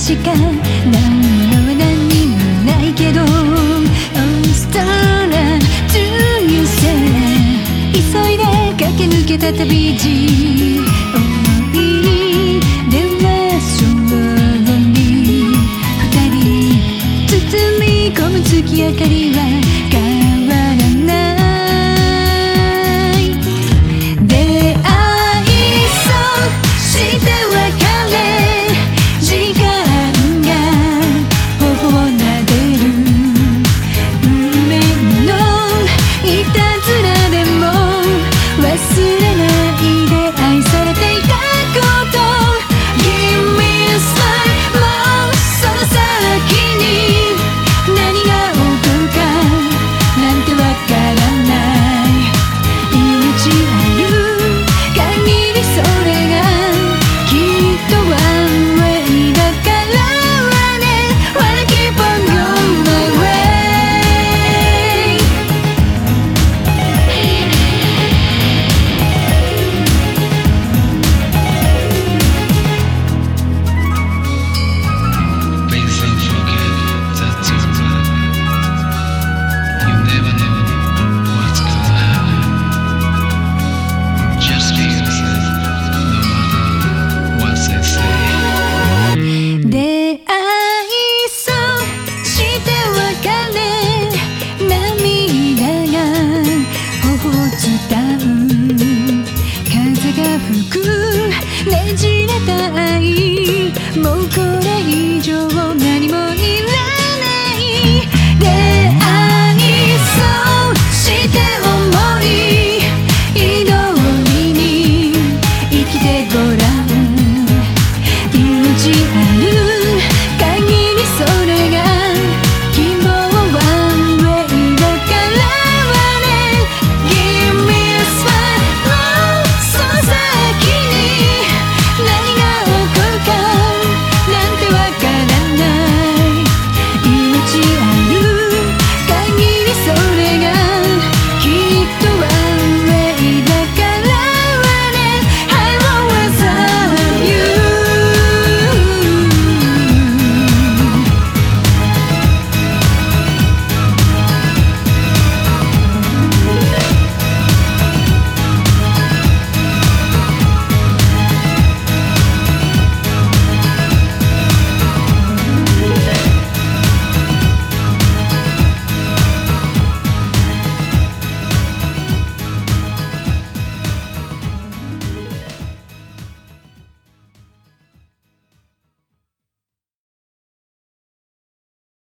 しか何も何もないけど Oh Stella Do you say 急いで駆け抜けた旅路。もうこれ以上